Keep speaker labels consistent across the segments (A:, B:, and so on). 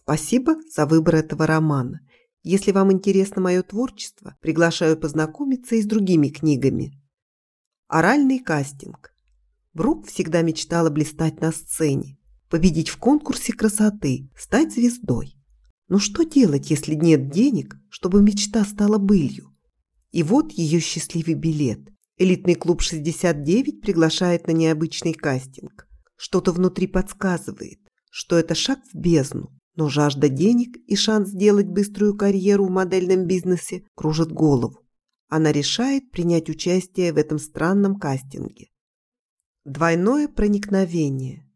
A: Спасибо за выбор этого романа. Если вам интересно мое творчество, приглашаю познакомиться и с другими книгами. Оральный кастинг. Брук всегда мечтала блистать на сцене, победить в конкурсе красоты, стать звездой. Но что делать, если нет денег, чтобы мечта стала былью? И вот ее счастливый билет. Элитный клуб 69 приглашает на необычный кастинг. Что-то внутри подсказывает, что это шаг в бездну, но жажда денег и шанс сделать быструю карьеру в модельном бизнесе кружит голову. Она решает принять участие в этом странном кастинге. Двойное проникновение.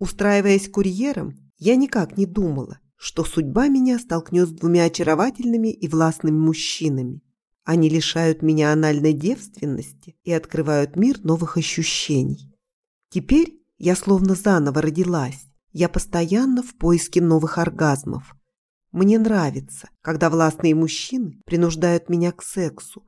A: Устраиваясь курьером, я никак не думала, что судьба меня столкнет с двумя очаровательными и властными мужчинами. Они лишают меня анальной девственности и открывают мир новых ощущений. Теперь я словно заново родилась. Я постоянно в поиске новых оргазмов. Мне нравится, когда властные мужчины принуждают меня к сексу.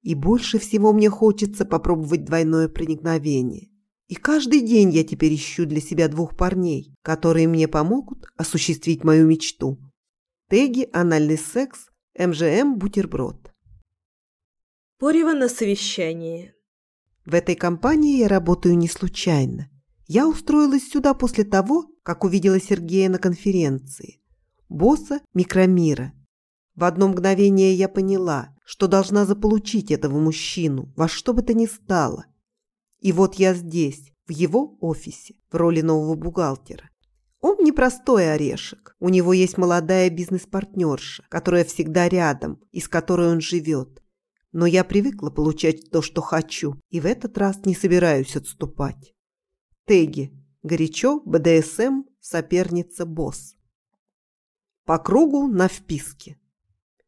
A: И больше всего мне хочется попробовать двойное проникновение. И каждый день я теперь ищу для себя двух парней, которые мне помогут осуществить мою мечту. Теги «Анальный секс», МЖМ «Бутерброд».
B: Порева на совещании.
A: В этой компании я работаю не случайно. Я устроилась сюда после того, как увидела Сергея на конференции. Босса микромира. В одно мгновение я поняла, что должна заполучить этого мужчину во что бы то ни стало – и вот я здесь, в его офисе, в роли нового бухгалтера. Он непростой орешек. У него есть молодая бизнес-партнерша, которая всегда рядом и с которой он живет. Но я привыкла получать то, что хочу, и в этот раз не собираюсь отступать. Теги. Горячо, БДСМ, соперница, босс. По кругу на вписке.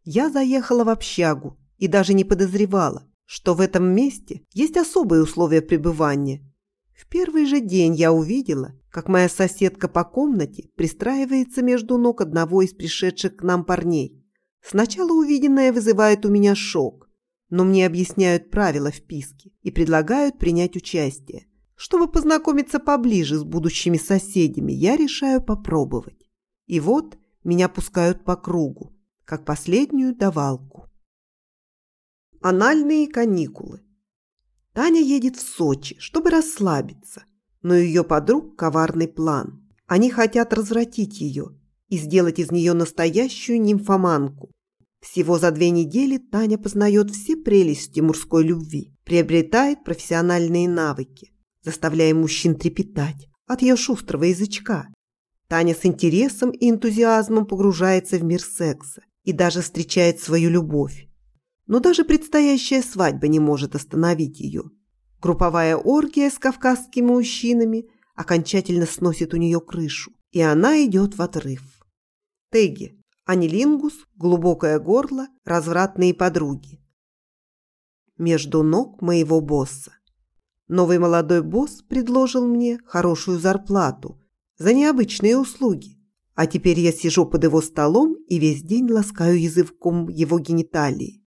A: Я заехала в общагу и даже не подозревала, что в этом месте есть особые условия пребывания. В первый же день я увидела, как моя соседка по комнате пристраивается между ног одного из пришедших к нам парней. Сначала увиденное вызывает у меня шок, но мне объясняют правила вписки и предлагают принять участие. Чтобы познакомиться поближе с будущими соседями, я решаю попробовать. И вот меня пускают по кругу, как последнюю давалку. Анальные каникулы. Таня едет в Сочи, чтобы расслабиться, но ее подруг коварный план. Они хотят развратить ее и сделать из нее настоящую нимфоманку. Всего за две недели Таня познает все прелести мужской любви, приобретает профессиональные навыки, заставляя мужчин трепетать от ее шустрого язычка. Таня с интересом и энтузиазмом погружается в мир секса и даже встречает свою любовь. Но даже предстоящая свадьба не может остановить ее. Групповая оргия с кавказскими мужчинами окончательно сносит у нее крышу, и она идет в отрыв. Теги. Анилингус, глубокое горло, развратные подруги. Между ног моего босса. Новый молодой босс предложил мне хорошую зарплату за необычные услуги. А теперь я сижу под его столом и весь день ласкаю языком его гениталии.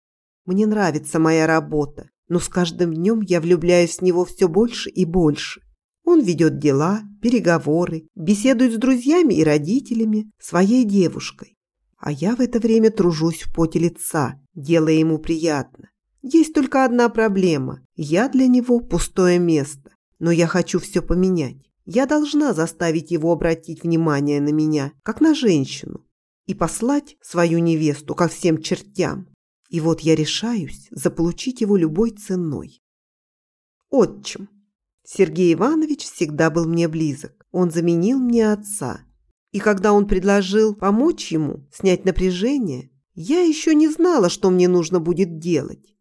A: Мне нравится моя работа, но с каждым днем я влюбляюсь в него все больше и больше. Он ведет дела, переговоры, беседует с друзьями и родителями, своей девушкой. А я в это время тружусь в поте лица, делая ему приятно. Есть только одна проблема. Я для него пустое место. Но я хочу все поменять. Я должна заставить его обратить внимание на меня, как на женщину, и послать свою невесту ко всем чертям. И вот я решаюсь заполучить его любой ценой. Отчим. Сергей Иванович всегда был мне близок. Он заменил мне отца. И когда он предложил помочь ему снять напряжение, я еще не знала, что мне нужно будет делать.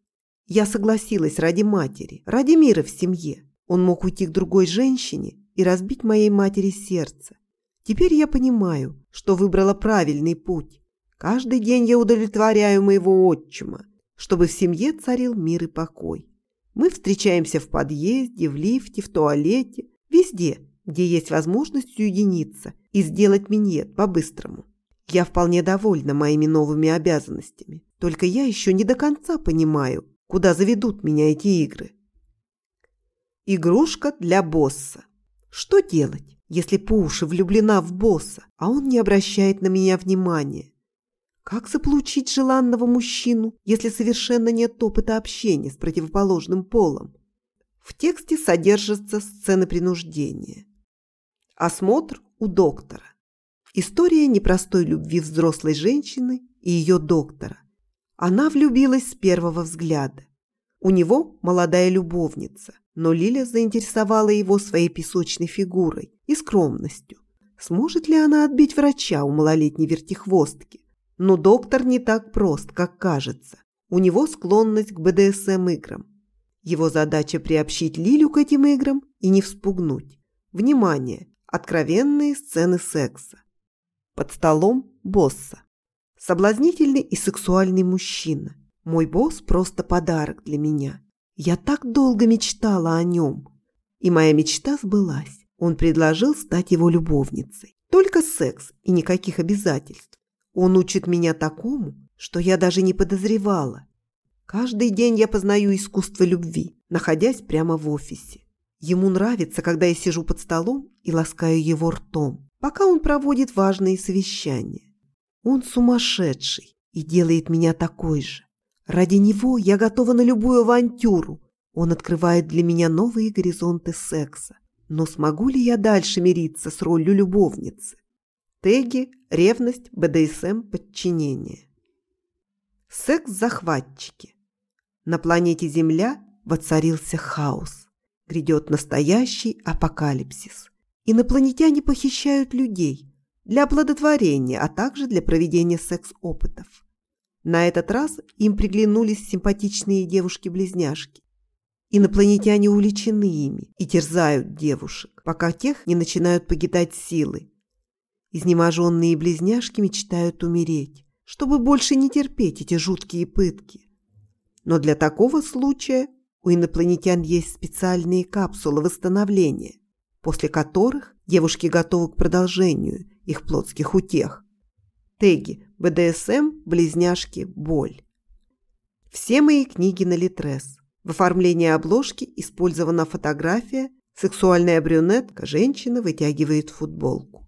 A: Я согласилась ради матери, ради мира в семье. Он мог уйти к другой женщине и разбить моей матери сердце. Теперь я понимаю, что выбрала правильный путь. Каждый день я удовлетворяю моего отчима, чтобы в семье царил мир и покой. Мы встречаемся в подъезде, в лифте, в туалете, везде, где есть возможность уединиться и сделать миньет по-быстрому. Я вполне довольна моими новыми обязанностями, только я еще не до конца понимаю, куда заведут меня эти игры. Игрушка для босса. Что делать? если по уши влюблена в босса, а он не обращает на меня внимания? Как заполучить желанного мужчину, если совершенно нет опыта общения с противоположным полом? В тексте содержатся сцены принуждения. Осмотр у доктора. История непростой любви взрослой женщины и ее доктора. Она влюбилась с первого взгляда. У него молодая любовница, но Лиля заинтересовала его своей песочной фигурой и скромностью. Сможет ли она отбить врача у малолетней вертихвостки? Но доктор не так прост, как кажется. У него склонность к БДСМ-играм. Его задача приобщить Лилю к этим играм и не вспугнуть. Внимание! Откровенные сцены секса. Под столом босса. Соблазнительный и сексуальный мужчина. Мой босс просто подарок для меня. Я так долго мечтала о нем. И моя мечта сбылась. Он предложил стать его любовницей. Только секс и никаких обязательств. Он учит меня такому, что я даже не подозревала. Каждый день я познаю искусство любви, находясь прямо в офисе. Ему нравится, когда я сижу под столом и ласкаю его ртом, пока он проводит важные совещания. Он сумасшедший и делает меня такой же. Ради него я готова на любую авантюру. Он открывает для меня новые горизонты секса. Но смогу ли я дальше мириться с ролью любовницы? Теги, ревность, БДСМ, подчинение. Секс-захватчики. На планете Земля воцарился хаос. Грядет настоящий апокалипсис. Инопланетяне похищают людей для оплодотворения, а также для проведения секс-опытов. На этот раз им приглянулись симпатичные девушки-близняшки. Инопланетяне увлечены ими и терзают девушек, пока тех не начинают погитать силы. Изнеможенные близняшки мечтают умереть, чтобы больше не терпеть эти жуткие пытки. Но для такого случая у инопланетян есть специальные капсулы восстановления, после которых девушки готовы к продолжению их плотских утех. Теги, БДСМ, близняшки, боль. Все мои книги на Литрес. В оформлении обложки использована фотография, сексуальная брюнетка, женщина вытягивает футболку.